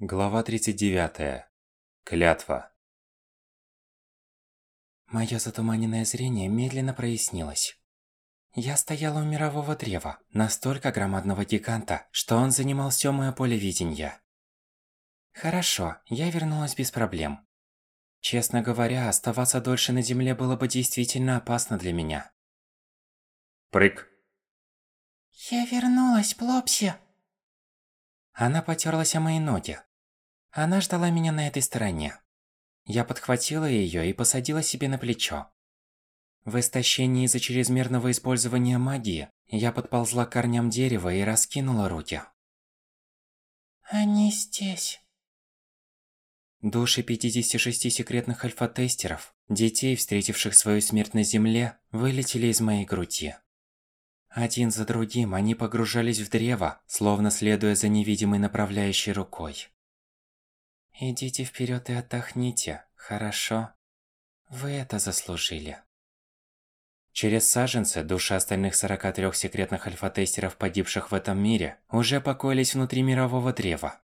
Глава 39. Клятва. Моё затуманенное зрение медленно прояснилось. Я стояла у мирового древа, настолько громадного гиганта, что он занимал всё моё поле видения. Хорошо, я вернулась без проблем. Честно говоря, оставаться дольше на земле было бы действительно опасно для меня. Прыг. Я вернулась, Плопси. Она потерлась о мои ноги. Она ждала меня на этой стороне. Я подхватила её и посадила себе на плечо. В истощении из-за чрезмерного использования магии, я подползла к корням дерева и раскинула руки. Они здесь. Души 56 секретных альфа-тестеров, детей, встретивших свою смерть на Земле, вылетели из моей груди. Один за другим они погружались в древо, словно следуя за невидимой направляющей рукой. Идите вперед и отдохните, хорошо? Вы это заслужили. Через саженцы души остальных 43 секретных альфа-тестеров, погибших в этом мире, уже покоились внутри мирового древа.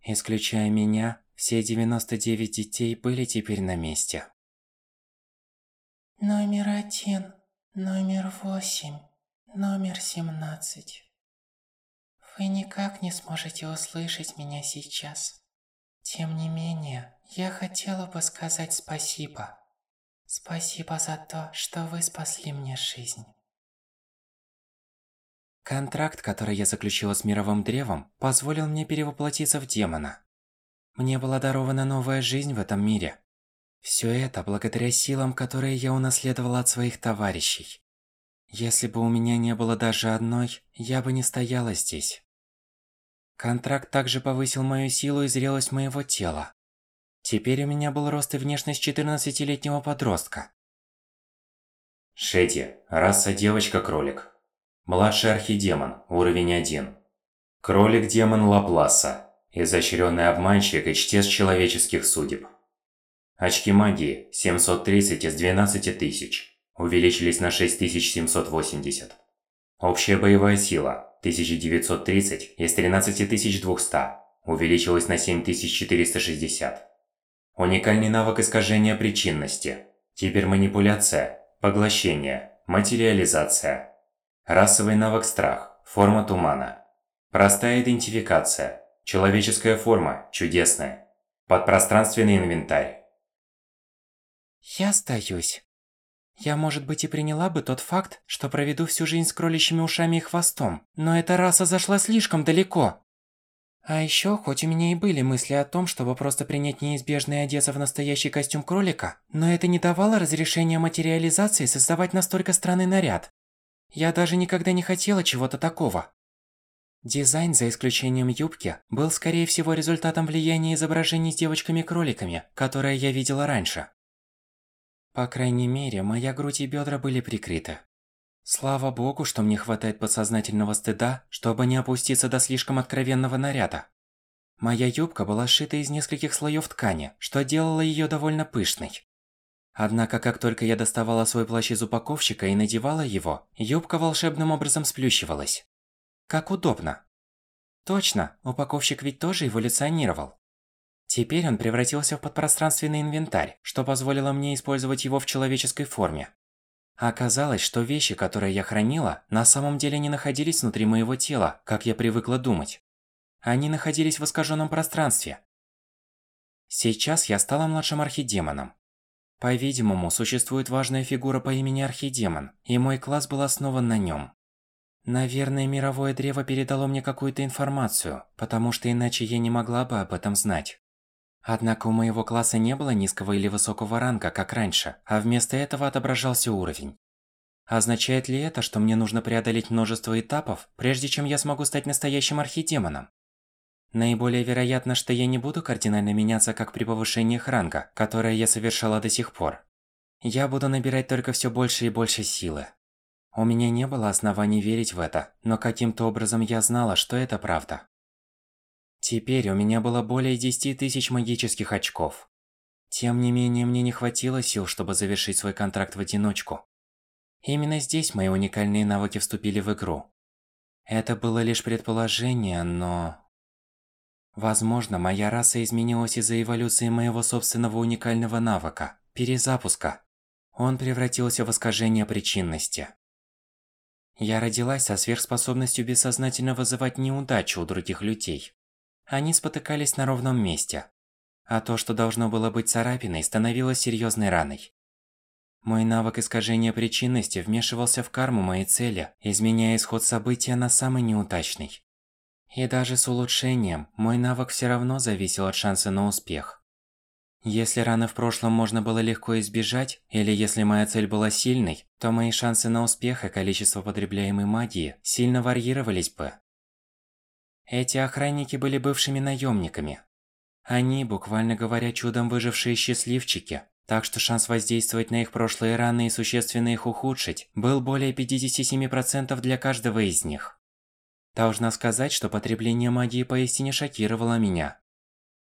Исключая меня, все 99 детей были теперь на месте. Номер один, номер восемь, номер семнадцать. Вы никак не сможете услышать меня сейчас. Тем не менее, я хотела бы сказать спасибо. Спасибо за то, что вы спасли мне жизнь. Контракт, который я заключила с Мировым Древом, позволил мне перевоплотиться в демона. Мне была дарована новая жизнь в этом мире. Все это благодаря силам, которые я унаследовала от своих товарищей. Если бы у меня не было даже одной, я бы не стояла здесь. Контракт также повысил мою силу и зрелость моего тела. Теперь у меня был рост и внешность 14-летнего подростка. Шети. Раса девочка-кролик. Младший архидемон. Уровень 1. Кролик-демон Лапласа. Изощренный обманщик и чтец человеческих судеб. Очки магии 730 из 12 тысяч. Увеличились на 6780. Общая боевая сила 1930 из 13200 увеличилось на 7460. Уникальный навык искажения причинности. Теперь манипуляция, поглощение, материализация. Расовый навык страх, форма тумана. Простая идентификация, человеческая форма, чудесная. Подпространственный инвентарь. Я остаюсь. Я, может быть, и приняла бы тот факт, что проведу всю жизнь с кроличьими ушами и хвостом, но эта раса зашла слишком далеко. А еще, хоть у меня и были мысли о том, чтобы просто принять неизбежное и одеться в настоящий костюм кролика, но это не давало разрешения материализации создавать настолько странный наряд. Я даже никогда не хотела чего-то такого. Дизайн, за исключением юбки, был скорее всего результатом влияния изображений с девочками-кроликами, которые я видела раньше. По крайней мере, моя грудь и бедра были прикрыты. Слава богу, что мне хватает подсознательного стыда, чтобы не опуститься до слишком откровенного наряда. Моя юбка была сшита из нескольких слоев ткани, что делало ее довольно пышной. Однако, как только я доставала свой плащ из упаковщика и надевала его, юбка волшебным образом сплющивалась. Как удобно. Точно, упаковщик ведь тоже эволюционировал. Теперь он превратился в подпространственный инвентарь, что позволило мне использовать его в человеческой форме. Оказалось, что вещи, которые я хранила, на самом деле не находились внутри моего тела, как я привыкла думать. Они находились в искаженном пространстве. Сейчас я стала младшим архидемоном. По-видимому, существует важная фигура по имени Архидемон, и мой класс был основан на нем. Наверное, мировое древо передало мне какую-то информацию, потому что иначе я не могла бы об этом знать. Однако у моего класса не было низкого или высокого ранга, как раньше, а вместо этого отображался уровень. Означает ли это, что мне нужно преодолеть множество этапов, прежде чем я смогу стать настоящим архидемоном? Наиболее вероятно, что я не буду кардинально меняться, как при повышениях ранга, которое я совершала до сих пор. Я буду набирать только все больше и больше силы. У меня не было оснований верить в это, но каким-то образом я знала, что это правда. Теперь у меня было более 10 тысяч магических очков. Тем не менее, мне не хватило сил, чтобы завершить свой контракт в одиночку. Именно здесь мои уникальные навыки вступили в игру. Это было лишь предположение, но... Возможно, моя раса изменилась из-за эволюции моего собственного уникального навыка – перезапуска. Он превратился в искажение причинности. Я родилась со сверхспособностью бессознательно вызывать неудачу у других людей. Они спотыкались на ровном месте. А то, что должно было быть царапиной, становилось серьезной раной. Мой навык искажения причинности вмешивался в карму моей цели, изменяя исход события на самый неудачный. И даже с улучшением, мой навык все равно зависел от шанса на успех. Если раны в прошлом можно было легко избежать, или если моя цель была сильной, то мои шансы на успех и количество потребляемой магии сильно варьировались бы. Эти охранники были бывшими наемниками. Они, буквально говоря, чудом выжившие счастливчики, так что шанс воздействовать на их прошлые раны и существенно их ухудшить был более 57% для каждого из них. Должна сказать, что потребление магии поистине шокировало меня.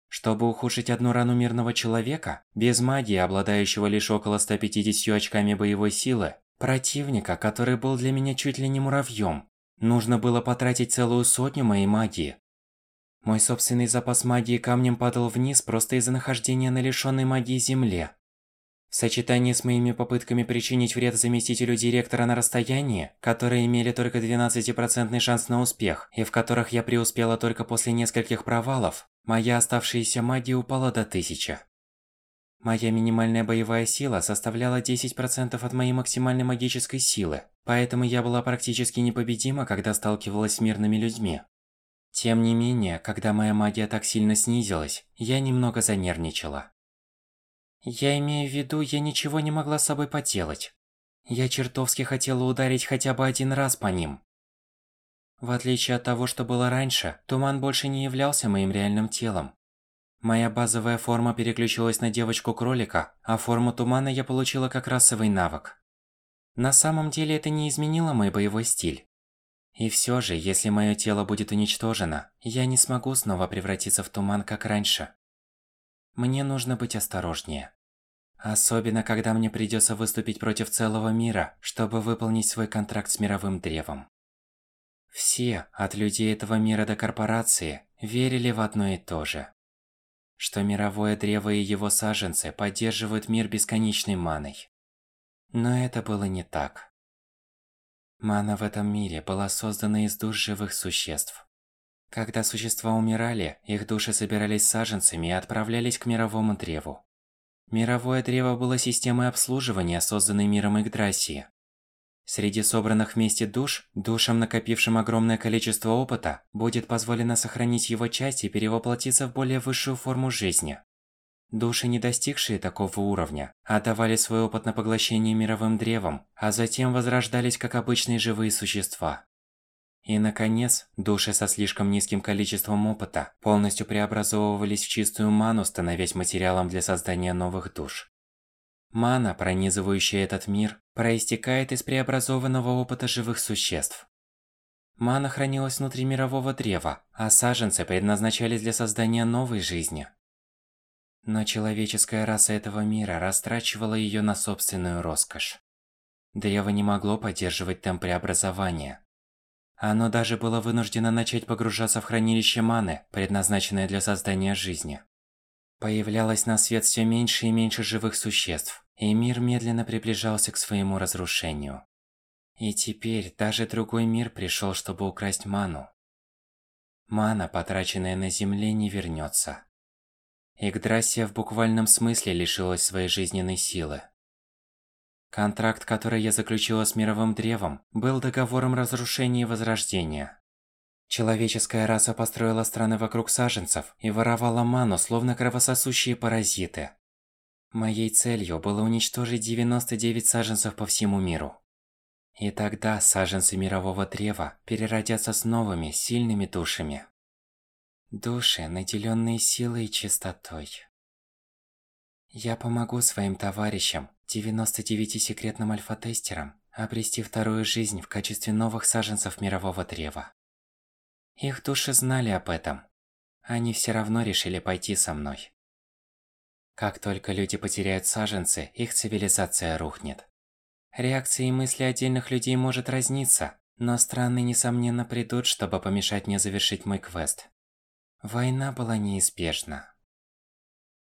Чтобы ухудшить одну рану мирного человека, без магии, обладающего лишь около 150 очками боевой силы, противника, который был для меня чуть ли не муравьем, нужно было потратить целую сотню моей магии. Мой собственный запас магии камнем падал вниз просто из-за нахождения на лишённой магии земле. В сочетании с моими попытками причинить вред заместителю директора на расстоянии, которые имели только 12% шанс на успех, и в которых я преуспела только после нескольких провалов, моя оставшаяся магия упала до 1000. Моя минимальная боевая сила составляла 10% от моей максимальной магической силы, поэтому я была практически непобедима, когда сталкивалась с мирными людьми. Тем не менее, когда моя магия так сильно снизилась, я немного занервничала. Я имею в виду, я ничего не могла с собой поделать. Я чертовски хотела ударить хотя бы один раз по ним. В отличие от того, что было раньше, туман больше не являлся моим реальным телом. Моя базовая форма переключилась на девочку-кролика, а форму тумана я получила как расовый навык. На самом деле это не изменило мой боевой стиль. И все же, если мое тело будет уничтожено, я не смогу снова превратиться в туман, как раньше. Мне нужно быть осторожнее. Особенно, когда мне придется выступить против целого мира, чтобы выполнить свой контракт с мировым древом. Все, от людей этого мира до корпорации, верили в одно и то же. Что мировое древо и его саженцы поддерживают мир бесконечной маной. Но это было не так. Мана в этом мире была создана из душ живых существ. Когда существа умирали, их души собирались саженцами и отправлялись к мировому древу. Мировое древо было системой обслуживания, созданной миром Игдрасии. Среди собранных вместе душ, душам, накопившим огромное количество опыта, будет позволено сохранить его часть и перевоплотиться в более высшую форму жизни. Души, не достигшие такого уровня, отдавали свой опыт на поглощение мировым древом, а затем возрождались как обычные живые существа. И, наконец, души со слишком низким количеством опыта полностью преобразовывались в чистую ману, становясь материалом для создания новых душ. Мана, пронизывающая этот мир, проистекает из преобразованного опыта живых существ. Мана хранилась внутри мирового древа, а саженцы предназначались для создания новой жизни. Но человеческая раса этого мира растрачивала ее на собственную роскошь. Древо не могло поддерживать темп преобразования, оно даже было вынуждено начать погружаться в хранилище маны, предназначенное для создания жизни. Появлялось на свет все меньше и меньше живых существ, и мир медленно приближался к своему разрушению. И теперь даже другой мир пришел, чтобы украсть ману. Мана, потраченная на Земле, не вернется. Игдрасия в буквальном смысле лишилась своей жизненной силы. Контракт, который я заключила с Мировым Древом, был договором разрушения и возрождения. Человеческая раса построила страны вокруг саженцев и воровала ману, словно кровососущие паразиты. Моей целью было уничтожить 99 саженцев по всему миру. И тогда саженцы Мирового Древа переродятся с новыми, сильными душами. Души, наделенные силой и чистотой. Я помогу своим товарищам, 99 секретным альфа-тестерам обрести вторую жизнь в качестве новых саженцев мирового древа. Их души знали об этом. Они все равно решили пойти со мной. Как только люди потеряют саженцы, их цивилизация рухнет. Реакции и мысли отдельных людей может разниться, но страны несомненно придут, чтобы помешать мне завершить мой квест. Война была неизбежна.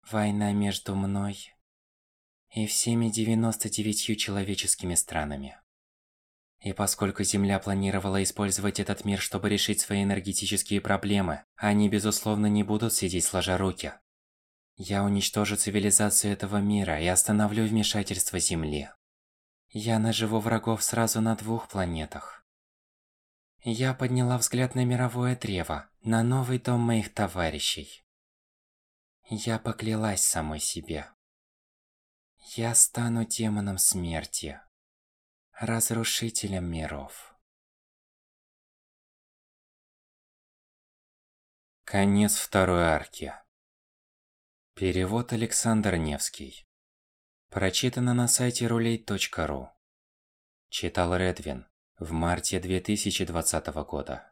Война между мной и всеми 99 человеческими странами. И поскольку Земля планировала использовать этот мир, чтобы решить свои энергетические проблемы, они, безусловно, не будут сидеть сложа руки. Я уничтожу цивилизацию этого мира и остановлю вмешательство Земли. Я наживу врагов сразу на двух планетах. Я подняла взгляд на мировое древо, на новый дом моих товарищей. Я поклялась самой себе. Я стану демоном смерти. Разрушителем миров. Конец второй арки. Перевод Александр Невский. Прочитано на сайте рулей.ру. Читал Редвин в марте 2020 года.